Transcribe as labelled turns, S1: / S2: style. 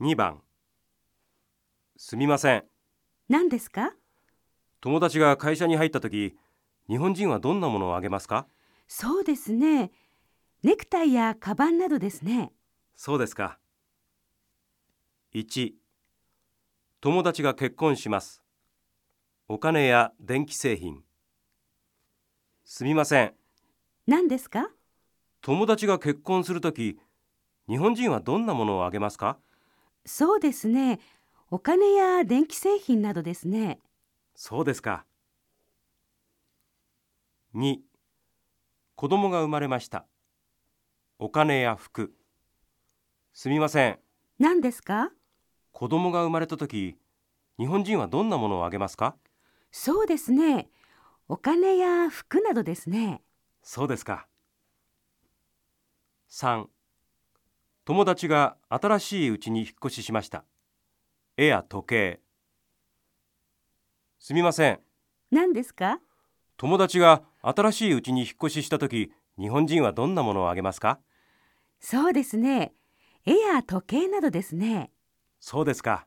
S1: 2番。すみません。
S2: 何ですか？
S1: 友達が会社に入った時日本人はどんなものをあげますか？
S2: そうですね。ネクタイやカバンなどですね。
S1: そうですか。1友達が結婚します。お金や電気製品。すみません。
S2: 何ですか？
S1: 友達が結婚するとき日本人はどんなものをあげますか？
S2: そうですね。お金や電気製品などですね。
S1: そうですか2子供が生まれましたお金や服すみません
S2: 何ですか？
S1: 子供が生まれたとき日本人はどんなものをあげますか？
S2: そうですね。お金や服などですね。
S1: そうですか3友達が新しいうちに引っ越ししました。絵や時計。すみません。
S2: 何ですか？
S1: 友達が新しいうちに引っ越ししたとき日本人はどんなものをあげますか？
S2: そうですね。絵や時計などですね。
S1: そうですか